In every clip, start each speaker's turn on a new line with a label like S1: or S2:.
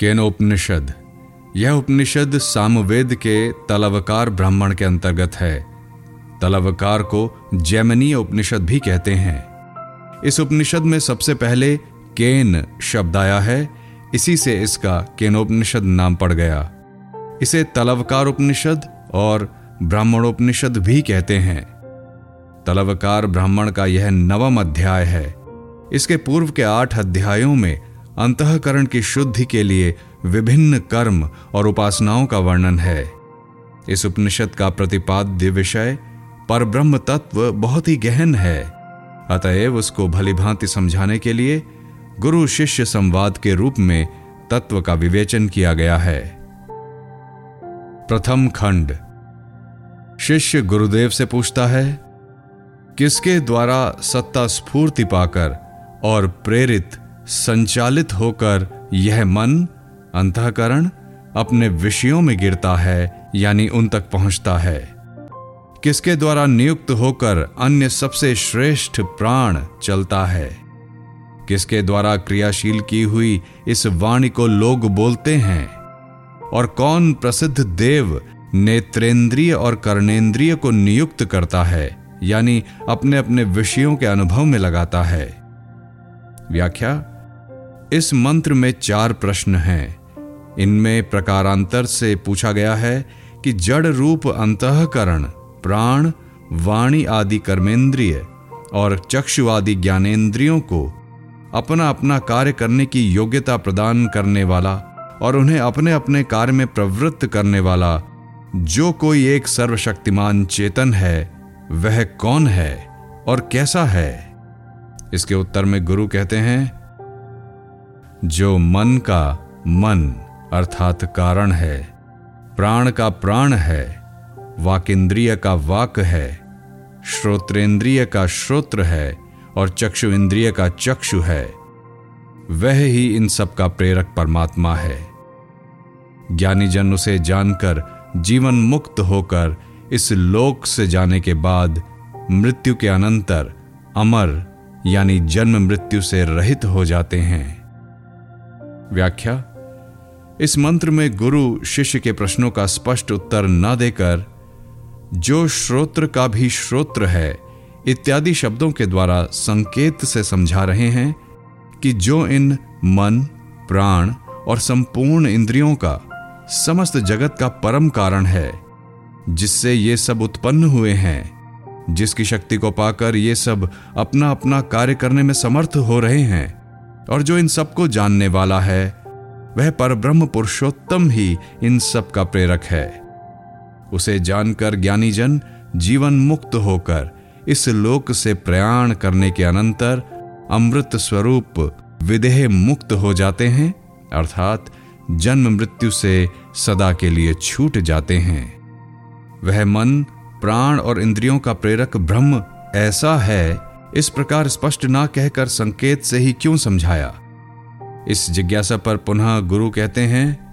S1: केनोपनिषद यह उपनिषद सामवेद के तलवकार ब्राह्मण के अंतर्गत है। तलवकार को जैमनीय उपनिषद भी कहते हैं। इस उपनिषद में सबसे पहले केन शब्द आया है, इसी से इसका केनोपनिषद नाम पड़ गया। इसे तलवकार उपनिषद और ब्राह्मणोपनिषद भी कहते हैं। तलवकार ब्राह्मण का यह नवम अध्याय है। इसके पूर्व के आठ अध्यायों में अंतकरण की शुद्धि के लिए विभिन्न कर्म और उपासनाओं का वर्णन है। इस उपनिषद का प्रतिपाद्य विषय पर ब्रह्म तत्व बहुत ही गहन है। अतएव उसको भली भांति समझाने के लिए गुरु शिष्य संवाद के रूप में तत्व का विवेचन किया गया है। प्रथम खंड। शिष्य गुरुदेव से पूछता है, किसके द्वारा सत्ता स्फूर्ति पाकर और प्रेरित संचालित होकर यह मन, अंतकरण, अपने विषयों में गिरता है, यानी उन तक पहुँचता है। किसके द्वारा नियुक्त होकर अन्य सबसे श्रेष्ठ प्राण चलता है? किसके द्वारा क्रियाशील की हुई इस वाणी को लोग बोलते हैं? और कौन प्रसिद्ध देव नेत्रेंद्रिय और कर्णेंद्रिय को नियुक्त करता है, यानी अपने अपने विषयों के अनुभव में लगाता है? व्याख्या इस मंत्र में चार प्रश्न हैं। इनमें प्रकारांतर से पूछा गया है कि जड़ रूप अंतकरण, प्राण, वाणी आदि कर्मेंद्रिय और चक्षु आदि ज्ञानेन्द्रियों को अपना अपना कार्य करने की योग्यता प्रदान करने वाला और उन्हें अपने अपने कार्य में प्रवृत्त करने वाला जो कोई एक सर्वशक्तिमान चेतन है, वह कौन है और कैसा है? इसके उत्तर में गुरु कहते हैं जो मन का मन अर्थात कारण है, प्राण का प्राण है, वाकिंद्रिय का वाक है, श्रोत्रेंद्रिय का श्रोत्र है और चक्षु इंद्रिय का चक्षु है, वह ही इन सब का प्रेरक परमात्मा है। ज्ञानी जन उसे जानकर जीवन मुक्त होकर इस लोक से जाने के बाद मृत्यु के अनंतर अमर, यानी जन्म मृत्यु से रहित हो जाते हैं। व्याख्या, इस मंत्र में गुरु शिष्य के प्रश्नों का स्पष्ट उत्तर न देकर, जो श्रोत्र का भी श्रोत्र है, इत्यादि शब्दों के द्वारा संकेत से समझा रहे हैं कि जो इन मन, प्राण और संपूर्ण इंद्रियों का समस्त जगत का परम कारण है, जिससे ये सब उत्पन्न हुए हैं, जिसकी शक्ति को पाकर ये सब अपना अपना कार्य करने में समर्थ हो रहे हैं और जो इन सबको जानने वाला है, वह परब्रह्म पुरुषोत्तम ही इन सब का प्रेरक है। उसे जानकर ज्ञानी जन जीवन मुक्त होकर इस लोक से प्रयाण करने के अनंतर अमृत स्वरूप विदेह मुक्त हो जाते हैं, अर्थात जन्म मृत्यु से सदा के लिए छूट जाते हैं। वह मन, प्राण और इंद्रियों का प्रेरक ब्रह्म ऐसा है इस प्रकार स्पष्ट ना कहकर संकेत से ही क्यों समझाया? इस जिज्ञासा पर पुनः गुरु कहते हैं,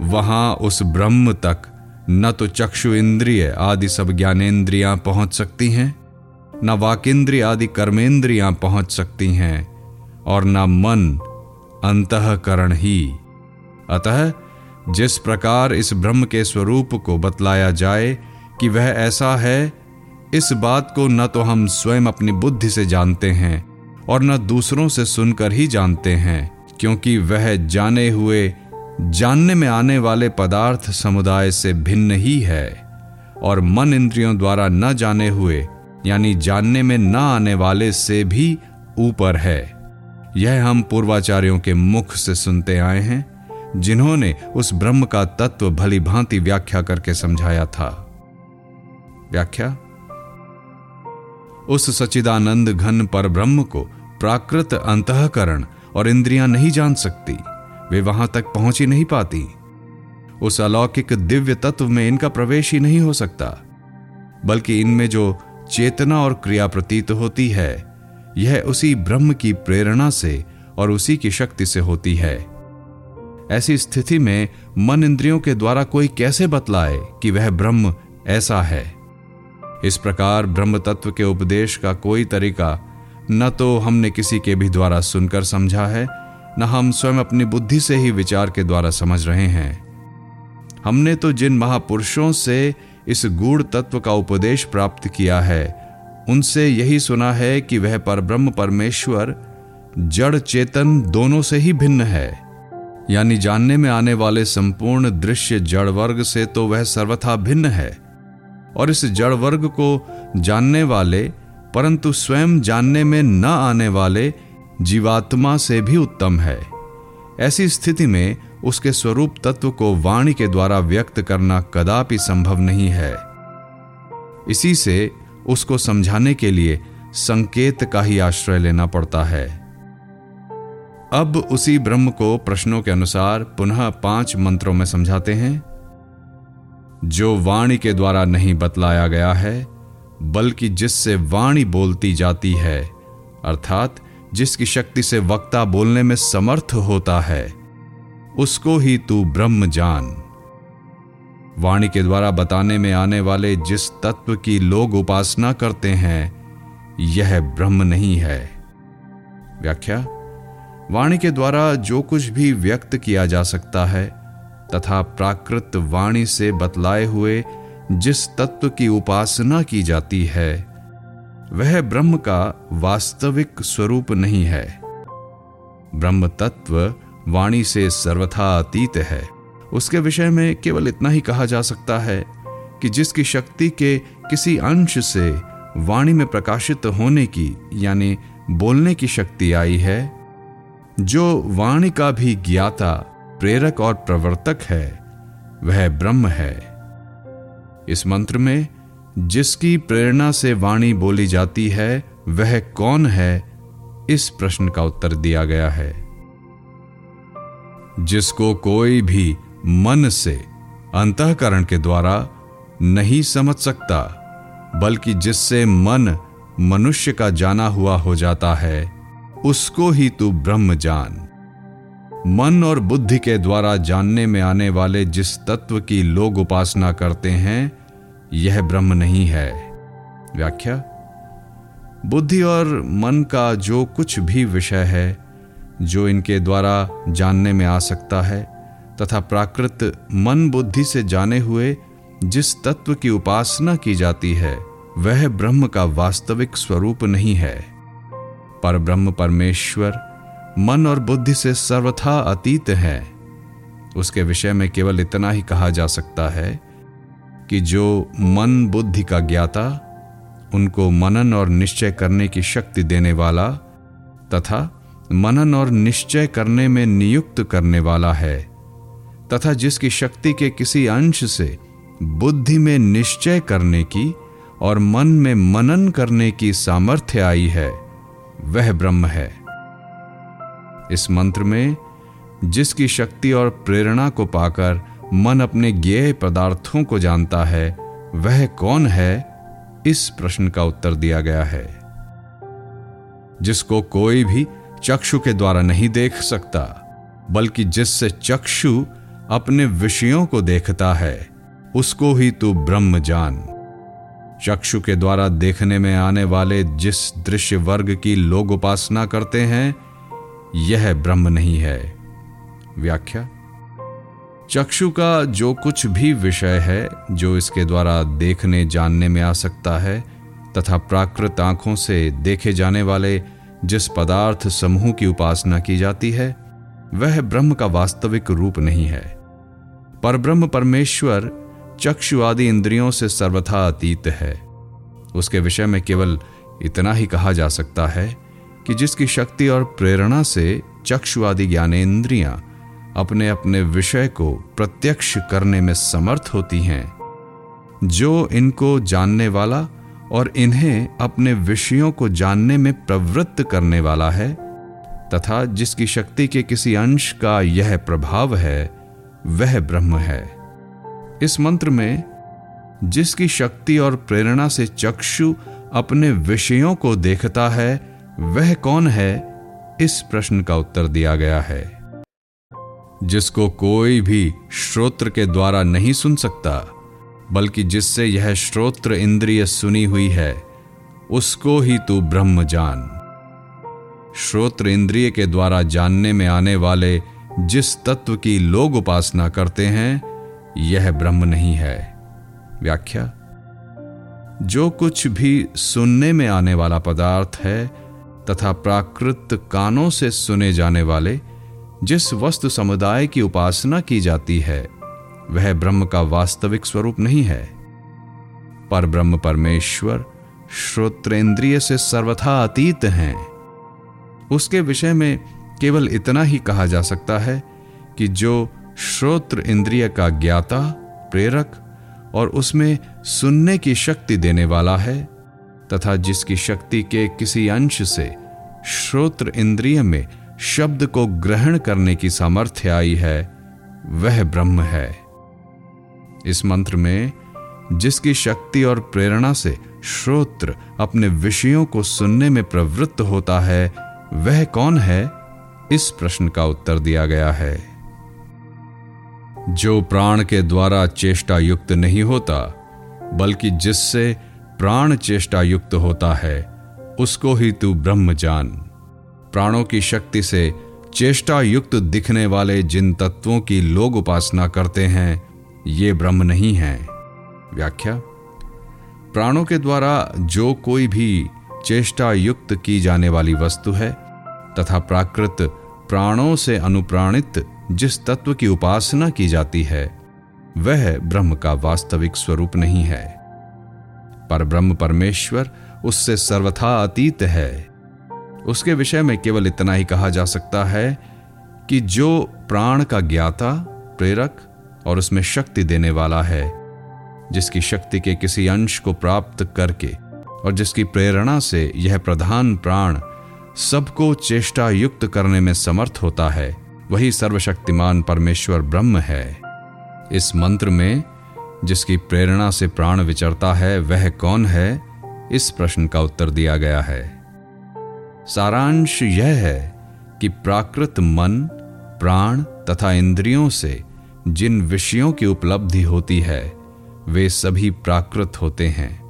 S1: वहाँ उस ब्रह्म तक न तो चक्षु इंद्रिय आदि सब ज्ञानेन्द्रियाँ पहुँच सकती हैं, न वाकिंद्रिय आदि कर्मेंद्रियाँ पहुँच सकती हैं, और न मन अंतकरण ही। अतः जिस प्रकार इस ब्रह्म के स्वरूप को बतलाया जाए कि वह ऐसा है इस बात को न तो हम स्वयं अपनी बुद्धि से जानते हैं और न दूसरों से सुनकर ही जानते हैं, क्योंकि वह जाने हुए, जानने में आने वाले पदार्थ समुदाय से भिन्न ही है। और मन इंद्रियों द्वारा न जाने हुए, यानी जानने में न आने वाले से भी ऊपर है। यह हम पूर्वाचार्यों के मुख से सुनते आए हैं, जिन्होंने उस ब्रह्म का तत्व भली भांति व्याख्या करके समझाया था। व्याख्या? उस सचिदानंद घन पर ब्रह्म को प्राकृत अंतकरण और इंद्रियाँ नहीं जान सकती। वे वहाँ तक पहुँच ही नहीं पाती। उस अलौकिक दिव्य तत्व में इनका प्रवेश ही नहीं हो सकता। बल्कि इनमें जो चेतना और क्रिया प्रतीत होती है, यह उसी ब्रह्म की प्रेरणा से और उसी की शक्ति से होती है। ऐसी स्थिति में मन इंद्रियों के द्वारा कोई कैसे बतलाए कि वह ब्रह्म ऐसा है? इस प्रकार ब्रह्म तत्व के उपदेश का कोई तरीका न तो हमने किसी के भी द्वारा सुनकर समझा है, न हम स्वयं अपनी बुद्धि से ही विचार के द्वारा समझ रहे हैं। हमने तो जिन महापुरुषों से इस गूढ़ तत्व का उपदेश प्राप्त किया है, उनसे यही सुना है कि वह पर ब्रह्म परमेश्वर, जड़ चेतन दोनों से ही भिन्न है। यानी जानने में आने वाले संपूर्ण दृश्य जड़ वर्ग से तो वह सर्वथा भिन्न है। और इस जड़ वर्ग को जानने वाले, परंतु स्वयं जानने में न आने वाले जीवात्मा से भी उत्तम है। ऐसी स्थिति में उसके स्वरूप तत्व को वाणी के द्वारा व्यक्त करना कदापि संभव नहीं है। इसी से उसको समझाने के लिए संकेत का ही आश्रय लेना पड़ता है। अब उसी ब्रह्म को प्रश्नों के अनुसार पुनः पाँच मंत्रों में समझाते हैं। जो वाणी के द्वारा नहीं बतलाया गया है, बल्कि जिससे वाणी बोलती जाती है, अर्थात जिसकी शक्ति से वक्ता बोलने में समर्थ होता है, उसको ही तू ब्रह्म जान। वाणी के द्वारा बताने में आने वाले जिस तत्व की लोग उपासना करते हैं, यह ब्रह्म नहीं है। व्याख्या, वाणी के द्वारा जो कुछ भी व्यक्त किया जा सकता है तथा प्राकृत वाणी से बतलाए हुए जिस तत्व की उपासना की जाती है, वह ब्रह्म का वास्तविक स्वरूप नहीं है। ब्रह्म तत्व वाणी से सर्वथा अतीत है। उसके विषय में केवल इतना ही कहा जा सकता है कि जिसकी शक्ति के किसी अंश से वाणी में प्रकाशित होने की, यानी बोलने की शक्ति आई है, जो वाणी का भी ज्ञाता प्रेरक और प्रवर्तक है, वह ब्रह्म है। इस मंत्र में, जिसकी प्रेरणा से वाणी बोली जाती है, वह कौन है? इस प्रश्न का उत्तर दिया गया है। जिसको कोई भी मन से अंतकरण के द्वारा नहीं समझ सकता, बल्कि जिससे मन मनुष्य का जाना हुआ हो जाता है, उसको ही तू ब्रह्म जान। मन और बुद्धि के द्वारा जानने में आने वाले जिस तत्व की लोग उपासना करते हैं, यह ब्रह्म नहीं है। व्याख्या, बुद्धि और मन का जो कुछ भी विषय है, जो इनके द्वारा जानने में आ सकता है, तथा प्राकृत मन बुद्धि से जाने हुए जिस तत्व की उपासना की जाती है, वह ब्रह्म का वास्तविक स्वरूप नहीं है। पर ब्रह्म परमेश्वर मन और बुद्धि से सर्वथा अतीत है। उसके विषय में केवल इतना ही कहा जा सकता है कि जो मन बुद्धि का ज्ञाता, उनको मनन और निश्चय करने की शक्ति देने वाला तथा मनन और निश्चय करने में नियुक्त करने वाला है तथा जिसकी शक्ति के किसी अंश से बुद्धि में निश्चय करने की और मन में मनन करने की सामर्थ्य आई है, वह ब्रह्म है। इस मंत्र में, जिसकी शक्ति और प्रेरणा को पाकर मन अपने ज्ञेय पदार्थों को जानता है, वह कौन है? इस प्रश्न का उत्तर दिया गया है। जिसको कोई भी चक्षु के द्वारा नहीं देख सकता, बल्कि जिससे चक्षु अपने विषयों को देखता है, उसको ही तू ब्रह्म जान। चक्षु के द्वारा देखने में आने वाले जिस दृश्य वर्ग की लोग उपासना करते हैं यह ब्रह्म नहीं है। व्याख्या। चक्षु का जो कुछ भी विषय है, जो इसके द्वारा देखने जानने में आ सकता है, तथा प्राकृत आँखों से देखे जाने वाले जिस पदार्थ समूह की उपासना की जाती है, वह ब्रह्म का वास्तविक रूप नहीं है। पर ब्रह्म परमेश्वर चक्षु आदि इंद्रियों से सर्वथा अतीत है। उसके विषय में केवल इतना ही कहा जा सकता है कि जिसकी शक्ति और प्रेरणा से चक्षु आदि ज्ञानेन्द्रियाँ अपने अपने विषय को प्रत्यक्ष करने में समर्थ होती हैं, जो इनको जानने वाला और इन्हें अपने विषयों को जानने में प्रवृत्त करने वाला है, तथा जिसकी शक्ति के किसी अंश का यह प्रभाव है, वह ब्रह्म है। इस मंत्र में, जिसकी शक्ति और प्रेरणा से चक्षु अपने विषयों को देखता है वह कौन है? इस प्रश्न का उत्तर दिया गया है। जिसको कोई भी श्रोत्र के द्वारा नहीं सुन सकता, बल्कि जिससे यह श्रोत्र इंद्रिय सुनी हुई है, उसको ही तू ब्रह्म जान। श्रोत्र इंद्रिय के द्वारा जानने में आने वाले जिस तत्व की लोग उपासना करते हैं, यह ब्रह्म नहीं है। व्याख्या, जो कुछ भी सुनने में आने वाला पदार्थ है तथा प्राकृत कानों से सुने जाने वाले, जिस वस्तु समुदाय की उपासना की जाती है, वह ब्रह्म का वास्तविक स्वरूप नहीं है। पर ब्रह्म परमेश्वर श्रोत्रेंद्रिय से सर्वथा अतीत हैं। उसके विषय में केवल इतना ही कहा जा सकता है कि जो श्रोत्र इंद्रिय का ज्ञाता, प्रेरक और उसमें सुनने की शक्ति देने वाला है तथा जिसकी शक्ति के किसी अंश से श्रोत्र इंद्रिय में शब्द को ग्रहण करने की सामर्थ्य आई है, वह ब्रह्म है। इस मंत्र में जिसकी शक्ति और प्रेरणा से श्रोत्र अपने विषयों को सुनने में प्रवृत्त होता है, वह कौन है? इस प्रश्न का उत्तर दिया गया है। जो प्राण के द्वारा चेष्टा युक्त नहीं होता, बल्कि जिससे प्राण चेष्टा युक्त होता है, उसको ही तू ब्रह्म जान। प्राणों की शक्ति से चेष्टा युक्त दिखने वाले जिन तत्वों की लोग उपासना करते हैं, ये ब्रह्म नहीं है। व्याख्या, प्राणों के द्वारा जो कोई भी चेष्टा युक्त की जाने वाली वस्तु है, तथा प्राकृत प्राणों से अनुप्राणित जिस तत्व की उपासना की जाती है, वह ब्रह्म का वास्तविक स्वरूप नहीं है। पर ब्रह्म परमेश्वर उससे सर्वथा अतीत है। उसके विषय में केवल इतना ही कहा जा सकता है कि जो प्राण का ज्ञाता, प्रेरक और उसमें शक्ति देने वाला है, जिसकी शक्ति के किसी अंश को प्राप्त करके और जिसकी प्रेरणा से यह प्रधान प्राण सबको चेष्टा युक्त करने में समर्थ होता है, वही सर्वशक्तिमान परमेश्वर ब्रह्म है। इस मंत्र में जिसकी प्रेरणा से प्राण विचरता है, वह कौन है? इस प्रश्न का उत्तर दिया गया है। सारांश यह है कि प्राकृत मन, प्राण तथा इंद्रियों से जिन विषयों की उपलब्धि होती है, वे सभी प्राकृत होते हैं।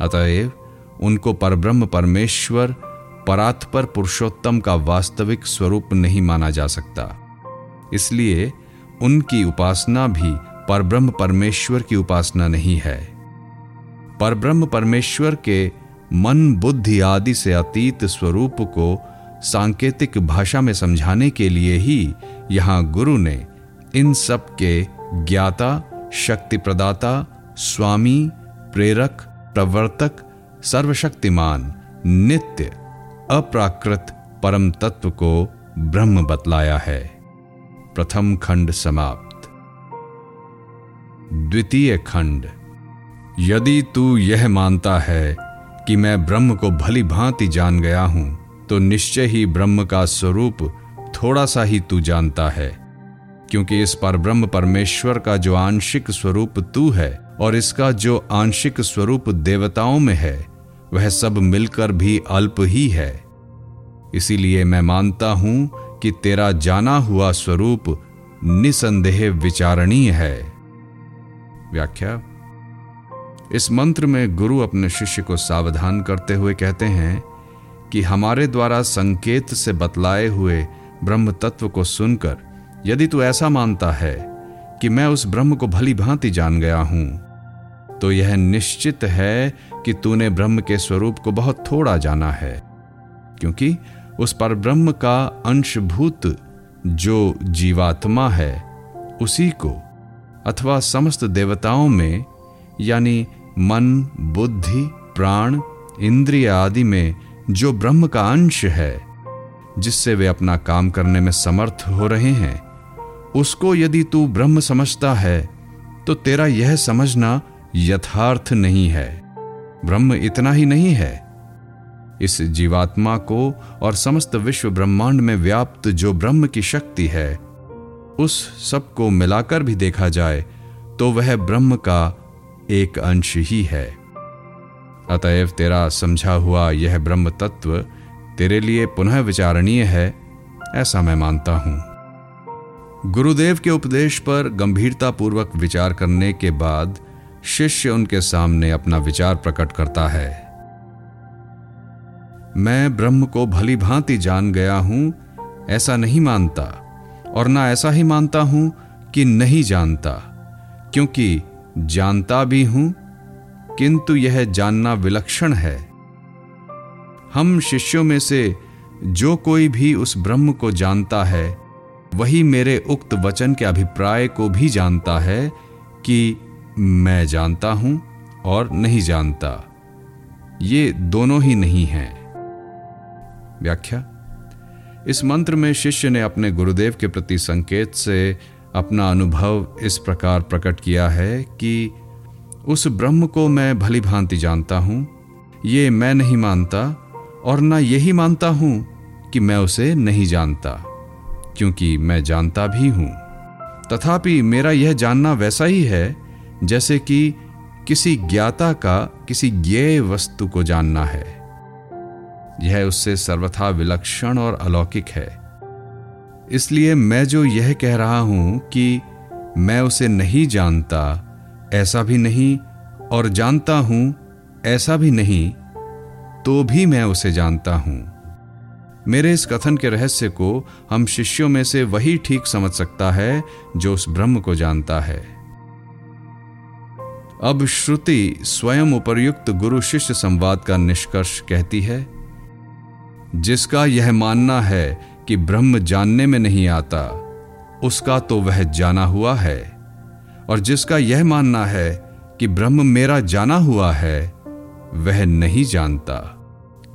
S1: अतएव, उनको परब्रह्म परमेश्वर, परात्पर पुरुषोत्तम का वास्तविक स्वरूप नहीं माना जा सकता। इसलिए उनकी उपासना भी परब्रह्म परमेश्वर की उपासना नहीं है। परब्रह्म परमेश्वर के मन बुद्धि आदि से अतीत स्वरूप को सांकेतिक भाषा में समझाने के लिए ही यहाँ गुरु ने इन सब के ज्ञाता शक्ति प्रदाता स्वामी, प्रेरक, प्रवर्तक, सर्वशक्तिमान, नित्य, अप्राकृत परम तत्व को ब्रह्म बतलाया है। प्रथम खंड समाप्त। द्वितीय खंड। यदि तू यह मानता है कि मैं ब्रह्म को भली भांति जान गया हूँ तो निश्चय ही ब्रह्म का स्वरूप थोड़ा सा ही तू जानता है, क्योंकि इस पर ब्रह्म परमेश्वर का जो आंशिक स्वरूप तू है और इसका जो आंशिक स्वरूप देवताओं में है, वह सब मिलकर भी अल्प ही है। इसीलिए मैं मानता हूँ कि तेरा जाना हुआ स्वरूप निसंदेह विचारणीय है। व्याख्या। इस मंत्र में गुरु अपने शिष्य को सावधान करते हुए कहते हैं कि हमारे द्वारा संकेत से बतलाए हुए ब्रह्म तत्व को सुनकर यदि तू ऐसा मानता है कि मैं उस ब्रह्म को भली भांति जान गया हूँ तो यह निश्चित है कि तूने ब्रह्म के स्वरूप को बहुत थोड़ा जाना है, क्योंकि उस पर ब्रह्म का अंशभूत जो जीवात्मा है, उसी को अथवा समस्त देवताओं में, यानी मन, बुद्धि, प्राण, इंद्रिय आदि में जो ब्रह्म का अंश है, जिससे वे अपना काम करने में समर्थ हो रहे हैं, उसको यदि तू ब्रह्म समझता है तो तेरा यह समझना यथार्थ नहीं है। ब्रह्म इतना ही नहीं है। इस जीवात्मा को और समस्त विश्व ब्रह्मांड में व्याप्त जो ब्रह्म की शक्ति है उस सबको मिलाकर भी देखा जाए तो वह ब्रह्म का एक अंश ही है। अतएव तेरा समझा हुआ यह ब्रह्म तत्व तेरे लिए पुनः विचारणीय है, ऐसा मैं मानता हूँ। गुरुदेव के उपदेश पर गंभीरता पूर्वक विचार करने के बाद शिष्य उनके सामने अपना विचार प्रकट करता है। मैं ब्रह्म को भली भांति जान गया हूँ, ऐसा नहीं मानता। और ना ऐसा ही मानता हूँ कि नहीं जानता, क्योंकि जानता भी हूँ, किंतु यह जानना विलक्षण है। हम शिष्यों में से जो कोई भी उस ब्रह्म को जानता है, वही मेरे उक्त वचन के अभिप्राय को भी जानता है कि मैं जानता हूँ और नहीं जानता। ये दोनों ही नहीं हैं। व्याख्या इस मंत्र में शिष्य ने अपने गुरुदेव के प्रति संकेत से अपना अनुभव इस प्रकार प्रकट किया है कि उस ब्रह्म को मैं भली भांति जानता हूँ, ये मैं नहीं मानता और न यही मानता हूँ कि मैं उसे नहीं जानता, क्योंकि मैं जानता भी हूँ। तथापि मेरा यह जानना वैसा ही है, जैसे कि किसी ज्ञाता का किसी ज्ञेय वस्तु को जानना है। यह उससे सर्वथा विलक्षण और अलौकिक है। इसलिए मैं जो यह कह रहा हूँ कि मैं उसे नहीं जानता, ऐसा भी नहीं, और जानता हूँ, ऐसा भी नहीं तो भी मैं उसे जानता हूँ। मेरे इस कथन के रहस्य को हम शिष्यों में से वही ठीक समझ सकता है जो उस ब्रह्म को जानता है। अब श्रुति स्वयं उपर्युक्त गुरु शिष्य संवाद का निष्कर्ष कहती है। जिसका यह मानना है कि ब्रह्म जानने में नहीं आता, उसका तो वह जाना हुआ है। और जिसका यह मानना है कि ब्रह्म मेरा जाना हुआ है, वह नहीं जानता।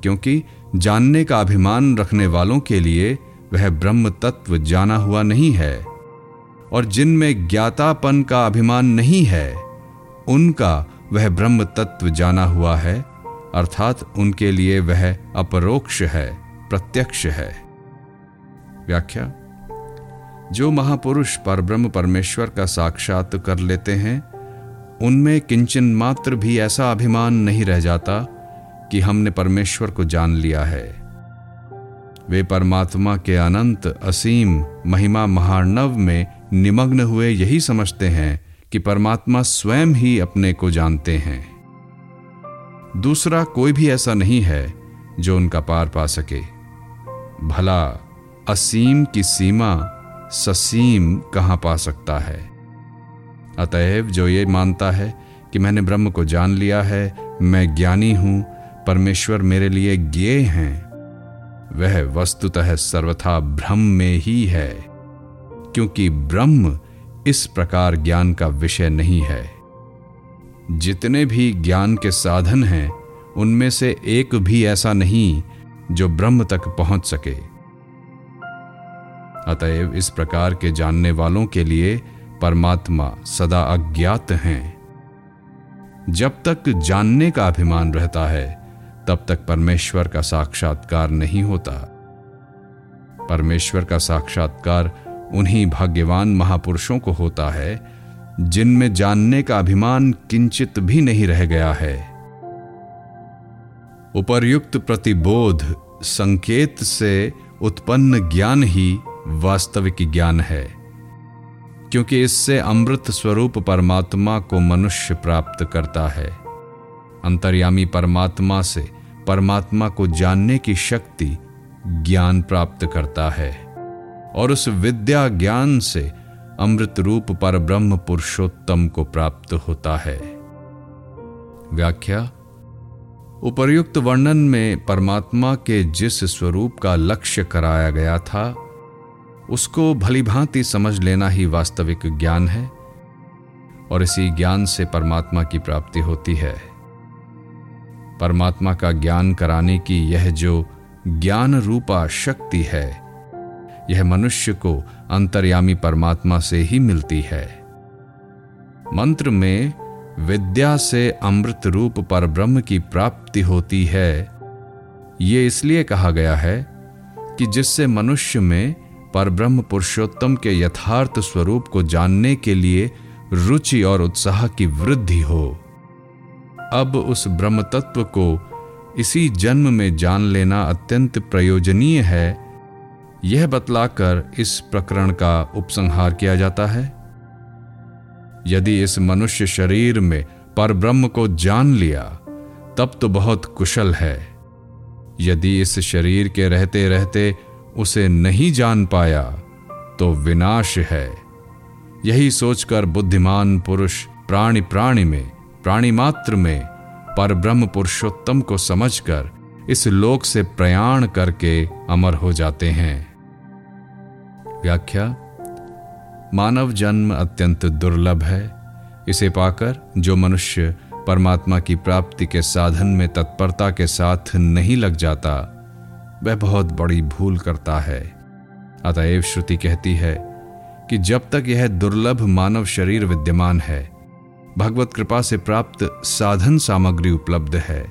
S1: क्योंकि जानने का अभिमान रखने वालों के लिए वह ब्रह्म तत्व जाना हुआ नहीं है। और जिनमें ज्ञातापन का अभिमान नहीं है, उनका वह ब्रह्म तत्व जाना हुआ है अर्थात उनके लिए वह अपरोक्ष है, प्रत्यक्ष है। व्याख्या, जो महापुरुष परब्रह्म परमेश्वर का साक्षात कर लेते हैं, उनमें किंचन मात्र भी ऐसा अभिमान नहीं रह जाता कि हमने परमेश्वर को जान लिया है। वे परमात्मा के अनंत, असीम, महिमा महानव में निमग्न हुए यही समझते हैं कि परमात्मा स्वयं ही अपने को जानते हैं। दूसरा कोई भी ऐसा नहीं है जो उनका पार पा सके। भला, असीम की सीमा ससीम कहाँ पा सकता है? अतएव जो ये मानता है कि मैंने ब्रह्म को जान लिया है, मैं ज्ञानी हूँ, परमेश्वर मेरे लिए ज्ञे हैं, वह वस्तुतः सर्वथा भ्रम में ही है, क्योंकि ब्रह्म इस प्रकार ज्ञान का विषय नहीं है। जितने भी ज्ञान के साधन हैं, उनमें से एक भी ऐसा नहीं जो ब्रह्म तक पहुँच सके। अतएव इस प्रकार के जानने वालों के लिए परमात्मा सदा अज्ञात हैं। जब तक जानने का अभिमान रहता है, तब तक परमेश्वर का साक्षात्कार नहीं होता। परमेश्वर का साक्षात्कार उन्हीं भाग्यवान महापुरुषों को होता है जिनमें जानने का अभिमान किंचित भी नहीं रह गया है। उपर्युक्त प्रतिबोध संकेत से उत्पन्न ज्ञान ही वास्तविक ज्ञान है, क्योंकि इससे अमृत स्वरूप परमात्मा को मनुष्य प्राप्त करता है। अंतर्यामी परमात्मा से परमात्मा को जानने की शक्ति ज्ञान प्राप्त करता है, और उस विद्या ज्ञान से अमृत रूप पर ब्रह्म पुरुषोत्तम को प्राप्त होता है। व्याख्या, उपर्युक्त वर्णन में परमात्मा के जिस स्वरूप का लक्ष्य कराया गया था, उसको भली भांति समझ लेना ही वास्तविक ज्ञान है, और इसी ज्ञान से परमात्मा की प्राप्ति होती है। परमात्मा का ज्ञान कराने की यह जो ज्ञान रूपा शक्ति है यह मनुष्य को अंतर्यामी परमात्मा से ही मिलती है। मंत्र में, विद्या से अमृत रूप पर ब्रह्म की प्राप्ति होती है। यह इसलिए कहा गया है कि जिससे मनुष्य में पर ब्रह्म पुरुषोत्तम के यथार्थ स्वरूप को जानने के लिए रुचि और उत्साह की वृद्धि हो। अब उस ब्रह्म तत्व को इसी जन्म में जान लेना अत्यंत प्रयोजनीय है। यह बतलाकर इस प्रकरण का उपसंहार किया जाता है। यदि इस मनुष्य शरीर में पर ब्रह्म को जान लिया, तब तो बहुत कुशल है। यदि इस शरीर के रहते रहते उसे नहीं जान पाया तो विनाश है। यही सोचकर बुद्धिमान पुरुष प्राणी प्राणी में, प्राणी मात्र में पर ब्रह्म पुरुषोत्तम को समझकर इस लोक से प्रयाण करके अमर हो जाते हैं। व्याख्या, मानव जन्म अत्यंत दुर्लभ है, इसे पाकर जो मनुष्य परमात्मा की प्राप्ति के साधन में तत्परता के साथ नहीं लग जाता, वह बहुत बड़ी भूल करता है। अतएव श्रुति कहती है कि जब तक यह दुर्लभ मानव शरीर विद्यमान है, भगवत कृपा से प्राप्त साधन सामग्री उपलब्ध है।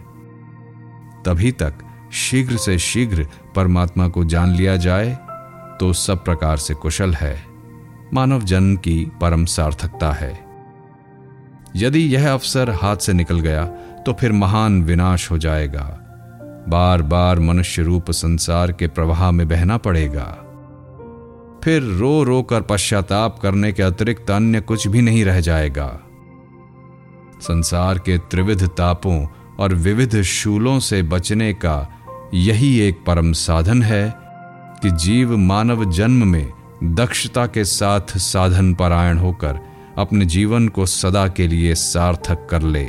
S1: तभी तक शीघ्र से शीघ्र परमात्मा को जान लिया जाए तो सब प्रकार से कुशल है। मानव जन्म की परम सार्थकता है। यदि यह अवसर हाथ से निकल गया तो फिर महान विनाश हो जाएगा। बार बार मनुष्य रूप संसार के प्रवाह में बहना पड़ेगा। फिर रो रो कर पश्चाताप करने के अतिरिक्त अन्य कुछ भी नहीं रह जाएगा। संसार के त्रिविध तापों और विविध शूलों से बचने का यही एक परम साधन है कि जीव मानव जन्म में दक्षता के साथ साधन परायण होकर अपने जीवन को सदा के लिए सार्थक कर ले।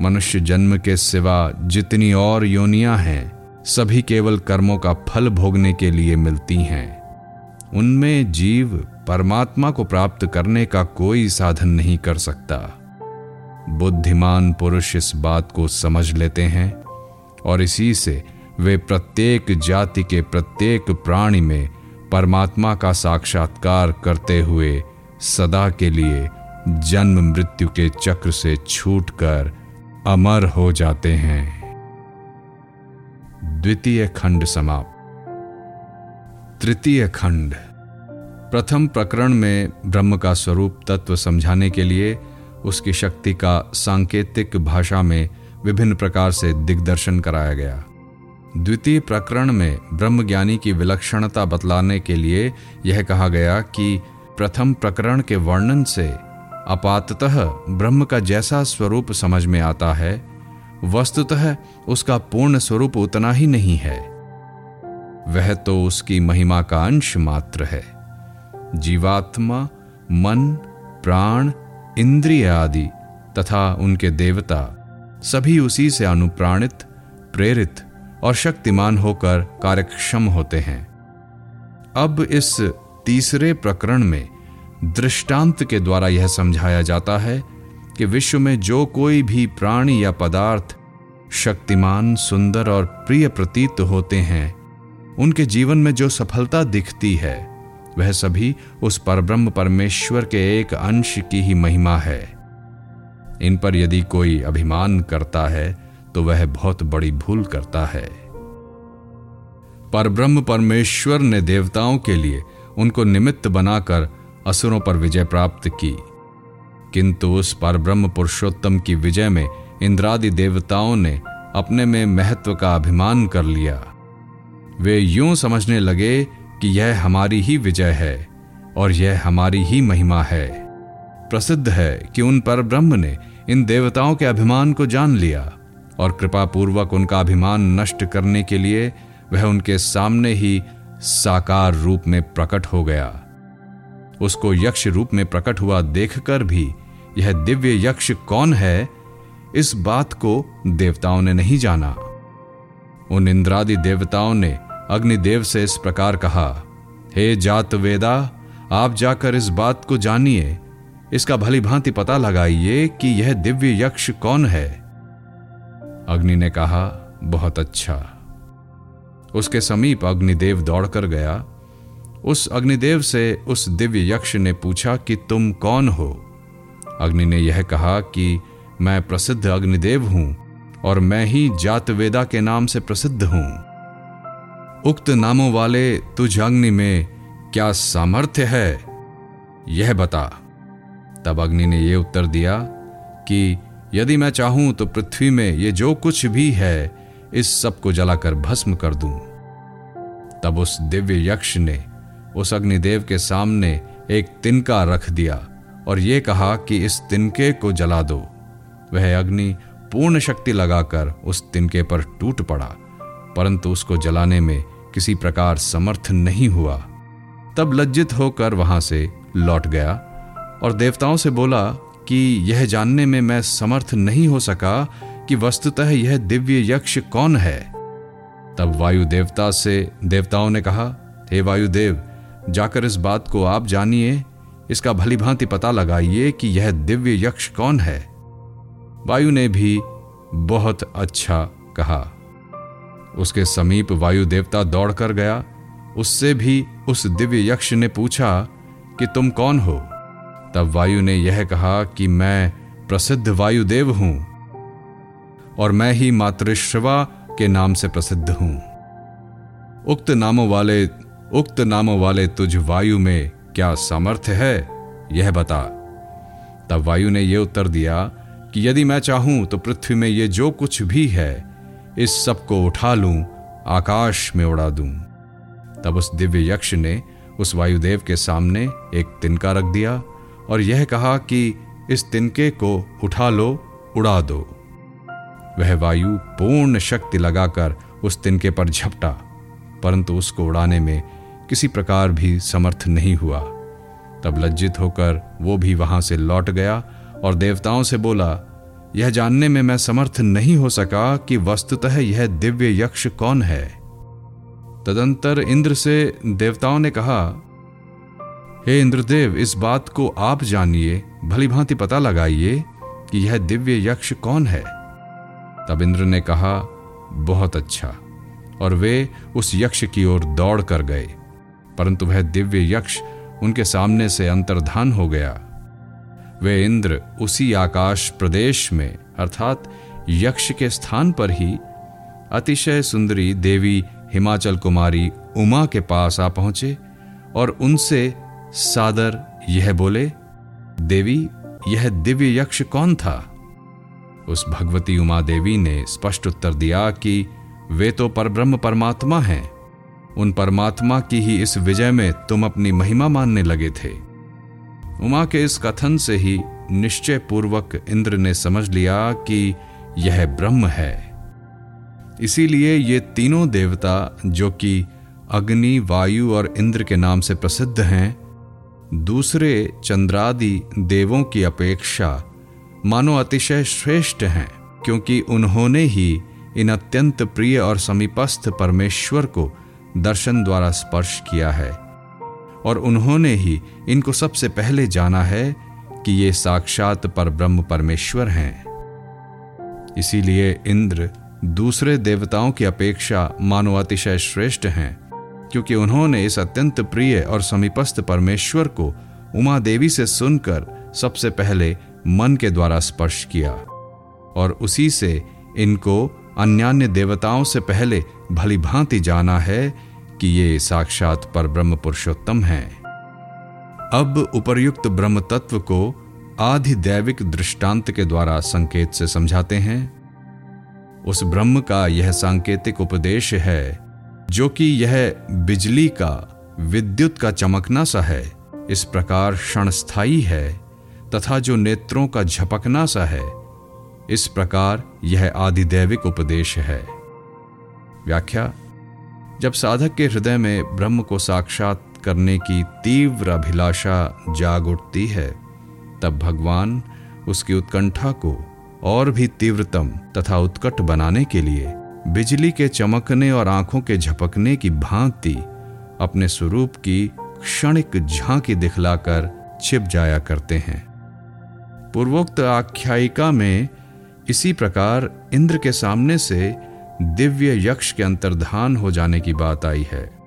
S1: मनुष्य जन्म के सिवा जितनी और योनियाँ हैं, सभी केवल कर्मों का फल भोगने के लिए मिलती हैं। उनमें जीव परमात्मा को प्राप्त करने का कोई साधन नहीं कर सकता। बुद्धिमान पुरुष इस बात को समझ लेते हैं और इसी से वे प्रत्येक जाति के प्रत्येक प्राणी में परमात्मा का साक्षात्कार करते हुए सदा के लिए जन्म मृत्यु के चक्र से छूटकर अमर हो जाते हैं। द्वितीय खंड समाप्त। तृतीय खंड। प्रथम प्रकरण में ब्रह्म का स्वरूप तत्व समझाने के लिए उसकी शक्ति का सांकेतिक भाषा में विभिन्न प्रकार से दिग्दर्शन कराया गया। द्वितीय प्रकरण में ब्रह्मज्ञानी की विलक्षणता बतलाने के लिए यह कहा गया कि प्रथम प्रकरण के वर्णन से अपाततः ब्रह्म का जैसा स्वरूप समझ में आता है, वस्तुतः उसका पूर्ण स्वरूप उतना ही नहीं है। वह तो उसकी महिमा का अंश मात्र है। जीवात्मा, मन, प्राण, इंद्रिय आदि तथा उनके देवता सभी उसी से अनुप्राणित, प्रेरित और शक्तिमान होकर कार्यक्षम होते हैं। अब इस तीसरे प्रकरण में दृष्टांत के द्वारा यह समझाया जाता है कि विश्व में जो कोई भी प्राणी या पदार्थ शक्तिमान, सुंदर और प्रिय प्रतीत होते हैं, उनके जीवन में जो सफलता दिखती है, वह सभी उस परब्रह्म परमेश्वर के एक अंश की ही महिमा है। इन पर यदि कोई अभिमान करता है तो वह बहुत बड़ी भूल करता है। परब्रह्म परमेश्वर ने देवताओं के लिए उनको निमित्त बनाकर असुरों पर विजय प्राप्त की। किंतु उस परब्रह्म पुरुषोत्तम की विजय में इंद्रादि देवताओं ने अपने में महत्व का अभिमान कर लिया। वे यूँ समझने लगे कि यह हमारी ही विजय है और यह हमारी ही महिमा है। प्रसिद्ध है कि उन पर ब्रह्म ने इन देवताओं के अभिमान को जान लिया। और कृपापूर्वक उनका अभिमान नष्ट करने के लिए वह उनके सामने ही साकार रूप में प्रकट हो गया। उसको यक्ष रूप में प्रकट हुआ देखकर भी यह दिव्य यक्ष कौन है, इस बात को देवताओं ने नहीं जाना। उन इंद्रादि देवताओं ने अग्निदेव से इस प्रकार कहा, हे जात वेदा, आप जाकर इस बात को जानिए। इसका भली भांति पता लगाइए कि यह दिव्य यक्ष कौन है। अग्नि ने कहा, बहुत अच्छा. उसके समीप अग्निदेव दौड़कर गया। उस अग्निदेव से उस दिव्य यक्ष ने पूछा कि तुम कौन हो? अग्नि ने यह कहा कि मैं प्रसिद्ध अग्निदेव हूँ और मैं ही जातवेदा के नाम से प्रसिद्ध हूँ। उक्त नामों वाले तुझ अग्नि में क्या सामर्थ्य है? यह बता। तब अग्नि ने यह उत्तर दिया कि यदि मैं चाहूँ तो पृथ्वी में ये जो कुछ भी है, इस सबको जलाकर भस्म कर दूँ। तब उस दिव्य यक्ष ने, उस अग्निदेव के सामने एक तिनका रख दिया और यह कहा कि इस तिनके को जला दो। वह अग्नि पूर्ण शक्ति लगाकर उस तिनके पर टूट पड़ा, परंतु उसको जलाने में किसी प्रकार समर्थ नहीं हुआ। तब लज्जित होकर वहाँ से लौट गया और देवताओं से बोला कि यह जानने में मैं समर्थ नहीं हो सका कि वस्तुतः यह दिव्य यक्ष कौन है। तब वायु देवता से देवताओं ने कहा, हे वायुदेव, जाकर इस बात को आप जानिए। इसका भली भांति पता लगाइए कि यह दिव्य यक्ष कौन है। वायु ने भी, बहुत अच्छा कहा। उसके समीप वायु देवता दौड़कर गया। उससे भी उस दिव्य यक्ष ने पूछा कि तुम कौन हो? तब वायु ने यह कहा कि मैं प्रसिद्ध वायुदेव हूँ और मैं ही मातृश्रवा के नाम से प्रसिद्ध हूँ। उक्त नामों वाले, उक्त नामों वाले तुझ वायु में क्या सामर्थ्य है? यह बता। तब वायु ने यह उत्तर दिया कि यदि मैं चाहूँ तो पृथ्वी में यह जो कुछ भी है, इस सबको उठा लूँ, आकाश में उड़ा दूँ। तब उस दिव्य यक्ष ने उस वायुदेव के सामने एक तिनका रख दिया और यह कहा कि इस तिनके को उठा लो, उड़ा दो। वह वायु पूर्ण शक्ति लगाकर उस तिनके पर झपटा, परंतु उसको उड़ाने में किसी प्रकार भी समर्थ नहीं हुआ। तब लज्जित होकर वो भी वहाँ से लौट गया और देवताओं से बोला, यह जानने में मैं समर्थ नहीं हो सका कि वस्तुतः यह दिव्य यक्ष कौन है? तदंतर इंद्र से देवताओं ने कहा हे इंद्रदेव, इस बात को आप जानिए भली भांति पता लगाइए कि यह दिव्य यक्ष कौन है। तब इंद्र ने कहा, बहुत अच्छा। और वे उस यक्ष की ओर दौड़ कर गए। परंतु वह दिव्य यक्ष उनके सामने से अंतर्धान हो गया। वे इंद्र उसी आकाश प्रदेश में, अर्थात यक्ष के स्थान पर ही अतिशय सुंदरी देवी हिमाचल कुमारी उमा के पास आ पहुँचे और उनसे सादर यह बोले, देवी, यह दिव्य यक्ष कौन था? उस भगवती उमा देवी ने स्पष्ट उत्तर दिया कि वे तो परब्रह्म परमात्मा हैं। उन परमात्मा की ही इस विजय में तुम अपनी महिमा मानने लगे थे। उमा के इस कथन से ही निश्चय पूर्वक इंद्र ने समझ लिया कि यह ब्रह्म है। इसीलिए ये तीनों देवता, जो कि अग्नि, वायु और इंद्र के नाम से प्रसिद्ध हैं दूसरे चंद्रादि देवों की अपेक्षा मानो अतिशय श्रेष्ठ हैं, क्योंकि उन्होंने ही इन अत्यंत प्रिय और समीपस्थ परमेश्वर को दर्शन द्वारा स्पर्श किया है। और उन्होंने ही इनको सबसे पहले जाना है कि ये साक्षात पर ब्रह्म परमेश्वर हैं। इसीलिए इंद्र दूसरे देवताओं की अपेक्षा मानो अतिशय श्रेष्ठ हैं। क्योंकि उन्होंने इस अत्यंत प्रिय और समीपस्थ परमेश्वर को उमा देवी से सुनकर सबसे पहले मन के द्वारा स्पर्श किया और उसी से इनको अन्यान्य देवताओं से पहले भली भांति जाना है कि ये साक्षात पर ब्रह्म पुरुषोत्तम है। अब उपर्युक्त ब्रह्म तत्व को आधिदैविक दृष्टांत के द्वारा संकेत से समझाते हैं। उस ब्रह्म का यह सांकेतिक उपदेश है जो कि यह बिजली का, विद्युत का चमकना सा है, इस प्रकार क्षणस्थाई है, तथा जो नेत्रों का झपकना सा है, इस प्रकार यह आदिदैविक उपदेश है। व्याख्या, जब साधक के हृदय में ब्रह्म को साक्षात करने की तीव्र अभिलाषा जाग उठती है, तब भगवान उसकी उत्कंठा को और भी तीव्रतम तथा उत्कट बनाने के लिए बिजली के चमकने और आँखों के झपकने की भांति अपने स्वरूप की क्षणिक झांकी दिखलाकर छिप जाया करते हैं। पूर्वोक्त आख्यायिका में इसी प्रकार इंद्र के सामने से दिव्य यक्ष के अंतर्धान हो जाने की बात आई है।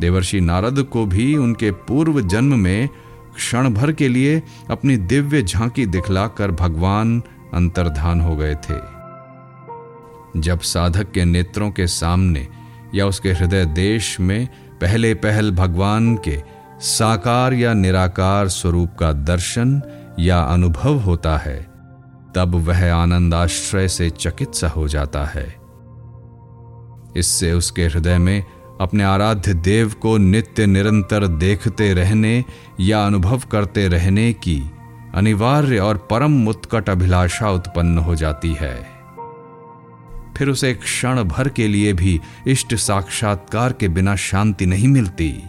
S1: देवर्षि नारद को भी उनके पूर्व जन्म में क्षण भर के लिए अपनी दिव्य झांकी दिखलाकर भगवान अंतर्धान हो गए थे। जब साधक के नेत्रों के सामने या उसके हृदय देश में पहले पहल भगवान के साकार या निराकार स्वरूप का दर्शन या अनुभव होता है, तब वह आनंदाश्रय से चकित सा हो जाता है। इससे उसके हृदय में अपने आराध्य देव को नित्य निरंतर देखते रहने या अनुभव करते रहने की अनिवार्य और परम उत्कट अभिलाषा उत्पन्न हो जाती है। फिर उसे क्षण भर के लिए भी इष्ट साक्षात्कार के बिना शांति नहीं मिलती।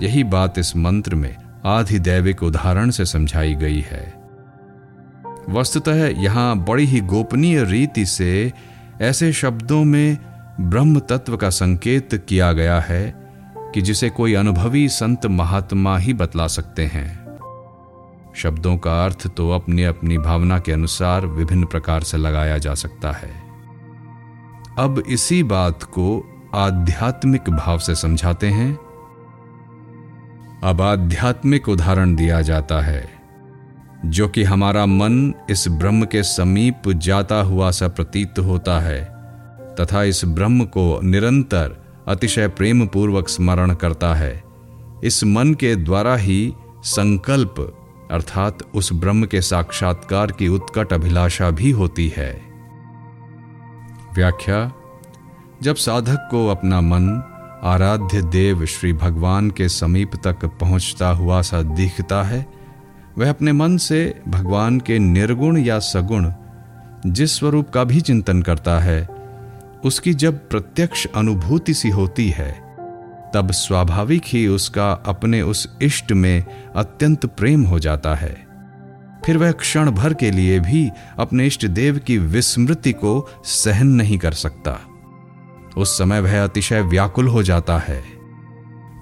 S1: यही बात इस मंत्र में आधिदैविक उदाहरण से समझाई गई है। वस्तुतः यहाँ बड़ी ही गोपनीय रीति से ऐसे शब्दों में ब्रह्म तत्व का संकेत किया गया है कि जिसे कोई अनुभवी संत महात्मा ही बतला सकते हैं। शब्दों का अर्थ तो अपनी अपनी भावना के अनुसार विभिन्न प्रकार से लगाया जा सकता है। अब इसी बात को आध्यात्मिक भाव से समझाते हैं। अब आध्यात्मिक उदाहरण दिया जाता है, जो कि हमारा मन इस ब्रह्म के समीप जाता हुआ सा प्रतीत होता है, तथा इस ब्रह्म को निरंतर अतिशय प्रेम पूर्वक स्मरण करता है। इस मन के द्वारा ही संकल्प, अर्थात उस ब्रह्म के साक्षात्कार की उत्कट अभिलाषा भी होती है। व्याख्या, जब साधक को अपना मन आराध्य देव श्री भगवान के समीप तक पहुँचता हुआ सा दिखता है, वह अपने मन से भगवान के निर्गुण या सगुण जिस स्वरूप का भी चिंतन करता है, उसकी जब प्रत्यक्ष अनुभूति सी होती है, तब स्वाभाविक ही उसका अपने उस इष्ट में अत्यंत प्रेम हो जाता है। फिर वह क्षण भर के लिए भी अपने इष्ट देव की विस्मृति को सहन नहीं कर सकता। उस समय वह अतिशय व्याकुल हो जाता है।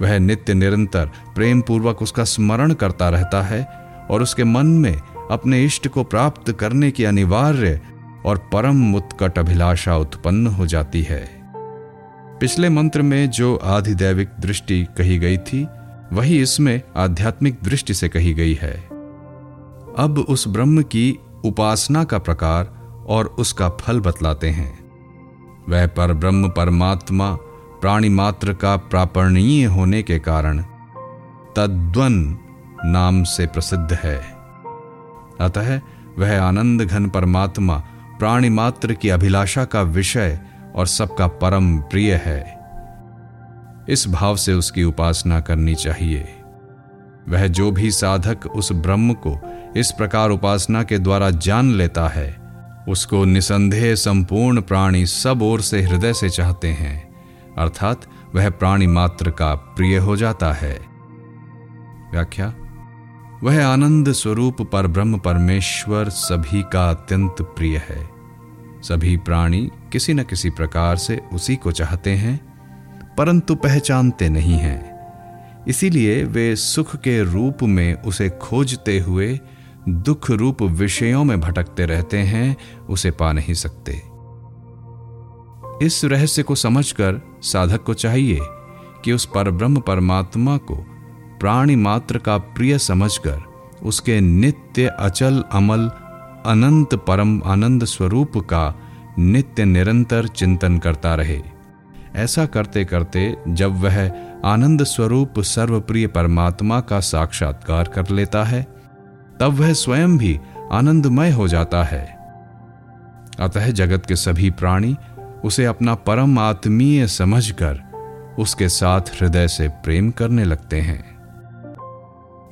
S1: वह नित्य निरंतर प्रेम पूर्वक उसका स्मरण करता रहता है और उसके मन में अपने इष्ट को प्राप्त करने की अनिवार्य और परम उत्कट अभिलाषा उत्पन्न हो जाती है। पिछले मंत्र में जो आधिदैविक दृष्टि कही गई थी, वही इसमें आध्यात्मिक दृष्टि से कही गई है। अब उस ब्रह्म की उपासना का प्रकार और उसका फल बतलाते हैं। वह पर ब्रह्म परमात्मा प्राणी मात्र का प्रापणीय होने के कारण तद्वन नाम से प्रसिद्ध है। अतः वह आनंद घन परमात्मा प्राणी मात्र की अभिलाषा का विषय और सबका परम प्रिय है। इस भाव से उसकी उपासना करनी चाहिए। वह जो भी साधक उस ब्रह्म को इस प्रकार उपासना के द्वारा जान लेता है, उसको निसंदेह संपूर्ण प्राणी सब ओर से हृदय से चाहते हैं, अर्थात वह प्राणी मात्र का प्रिय हो जाता है। व्याख्या, वह आनंद स्वरूप पर ब्रह्म परमेश्वर सभी का अत्यंत प्रिय है। सभी प्राणी किसी न किसी प्रकार से उसी को चाहते हैं, परंतु पहचानते नहीं हैं। इसीलिए वे सुख के रूप में उसे खोजते हुए दुख रूप विषयों में भटकते रहते हैं, उसे पा नहीं सकते। इस रहस्य को समझकर साधक को चाहिए कि उस परब्रह्म परमात्मा को प्राणी मात्र का प्रिय समझकर उसके नित्य अचल, अमल, अनंत परम आनंद स्वरूप का नित्य निरंतर चिंतन करता रहे। ऐसा करते करते जब वह आनंद स्वरूप सर्वप्रिय परमात्मा का साक्षात्कार कर लेता है, तब वह स्वयं भी आनंदमय हो जाता है। अतः जगत के सभी प्राणी उसे अपना परम आत्मीय समझकर उसके साथ हृदय से प्रेम करने लगते हैं।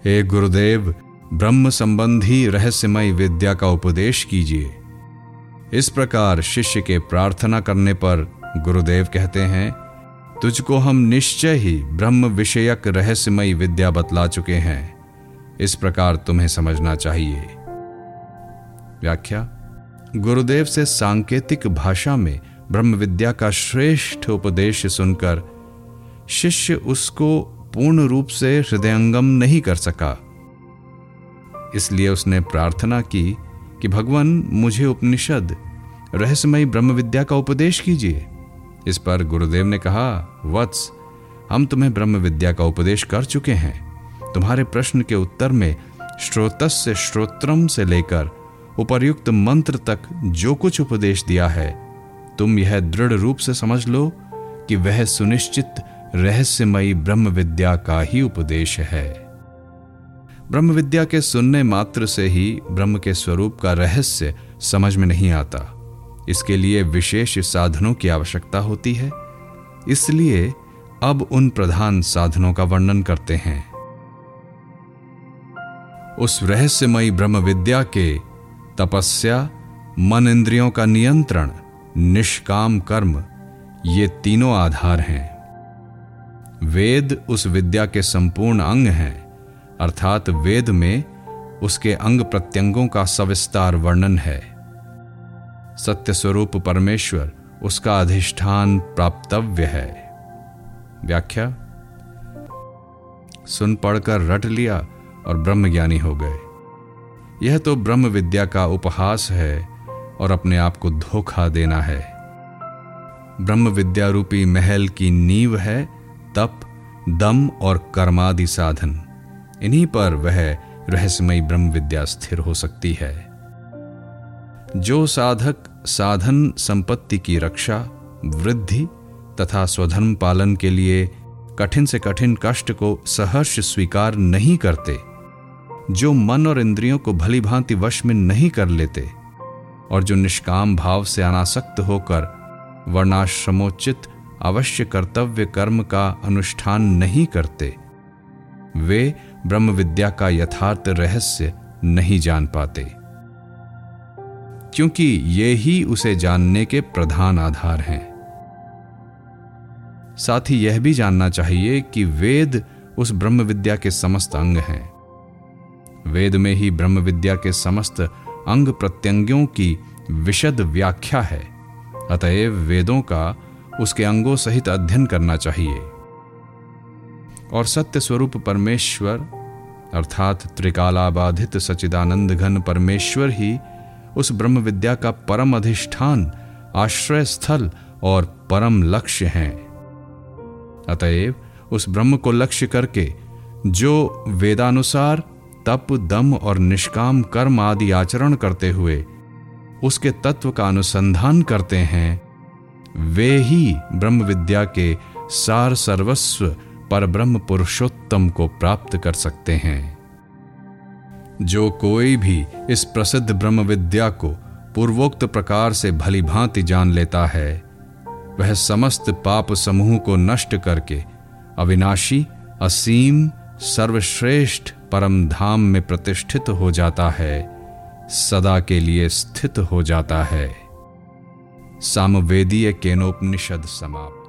S1: हे गुरुदेव, ब्रह्म संबंधी रहस्यमय विद्या का उपदेश कीजिए। इस प्रकार शिष्य के प्रार्थना करने पर गुरुदेव कहते हैं तुझको हम निश्चय ही ब्रह्म विषयक रहस्यमय विद्या बतला चुके हैं। इस प्रकार तुम्हें समझना चाहिए। व्याख्या। गुरुदेव से सांकेतिक भाषा में ब्रह्म विद्या का श्रेष्ठ उपदेश सुनकर शिष्य उसको पूर्ण रूप से हृदयंगम नहीं कर सका। इसलिए उसने प्रार्थना की कि, भगवान, मुझे उपनिषद, रहस्यमय ब्रह्म विद्या का उपदेश कीजिए। इस पर गुरुदेव ने कहा, वत्स, हम तुम्हें ब्रह्म विद्या का उपदेश कर चुके हैं। तुम्हारे प्रश्न के उत्तर में श्रोतस्य श्रोत्रम से लेकर उपर्युक्त मंत्र तक जो कुछ उपदेश दिया है, तुम यह दृढ़ रूप से समझ लो कि वह सुनिश्चित रहस्यमयी ब्रह्म विद्या का ही उपदेश है। ब्रह्म विद्या के सुनने मात्र से ही ब्रह्म के स्वरूप का रहस्य समझ में नहीं आता। इसके लिए विशेष साधनों की आवश्यकता होती है। इसलिए अब उन प्रधान साधनों का वर्णन करते हैं। उस रहस्यमयी ब्रह्म विद्या के तपस्या, मन इंद्रियों का नियंत्रण, निष्काम कर्म, ये तीनों आधार हैं। वेद उस विद्या के संपूर्ण अंग हैं, अर्थात वेद में उसके अंग प्रत्यंगों का सविस्तार वर्णन है। सत्य स्वरूप परमेश्वर, उसका अधिष्ठान प्राप्तव्य है। व्याख्या, सुन पढ़कर रट लिया और ब्रह्मज्ञानी हो गए। यह तो ब्रह्म विद्या का उपहास है और अपने आप को धोखा देना है। ब्रह्म विद्या रूपी महल की नींव है, तप, दम और कर्मादि साधन। इन्हीं पर वह रहस्यमयी ब्रह्म विद्या स्थिर हो सकती है। जो साधक साधन संपत्ति की रक्षा, वृद्धि तथा स्वधर्म पालन के लिए कठिन से कठिन कष्ट को सहर्ष स्वीकार नहीं करते, जो मन और इंद्रियों को भली भांति वश में नहीं कर लेते, और जो निष्काम भाव से अनासक्त होकर वर्णाश्रमोचित अवश्य कर्तव्य कर्म का अनुष्ठान नहीं करते, वे ब्रह्म विद्या का यथार्थ रहस्य नहीं जान पाते। क्योंकि ये ही उसे जानने के प्रधान आधार हैं। साथ ही यह भी जानना चाहिए कि वेद उस ब्रह्म विद्या के समस्त अंग हैं। वेद में ही ब्रह्म विद्या के समस्त अंग प्रत्यंगों की विशद व्याख्या है। अतएव वेदों का उसके अंगों सहित अध्ययन करना चाहिए। और सत्य स्वरूप परमेश्वर, अर्थात त्रिकालाबाधित सचिदानंद घन परमेश्वर ही उस ब्रह्म विद्या का परम अधिष्ठान आश्रय स्थल और परम लक्ष्य हैं। अतएव उस ब्रह्म को लक्ष्य करके जो वेदानुसार तप, दम और निष्काम कर्म आदि आचरण करते हुए उसके तत्व का अनुसंधान करते हैं, वे ही ब्रह्म विद्या के सार सर्वस्व पर ब्रह्म पुरुषोत्तम को प्राप्त कर सकते हैं। जो कोई भी इस प्रसिद्ध ब्रह्म विद्या को पूर्वोक्त प्रकार से भली भांति जान लेता है, वह समस्त पाप समूह को नष्ट करके अविनाशी, असीम, सर्वश्रेष्ठ परम धाम में प्रतिष्ठित हो जाता है, सदा के लिए स्थित हो जाता है। सामवेदीय केनोपनिषद समाप्त।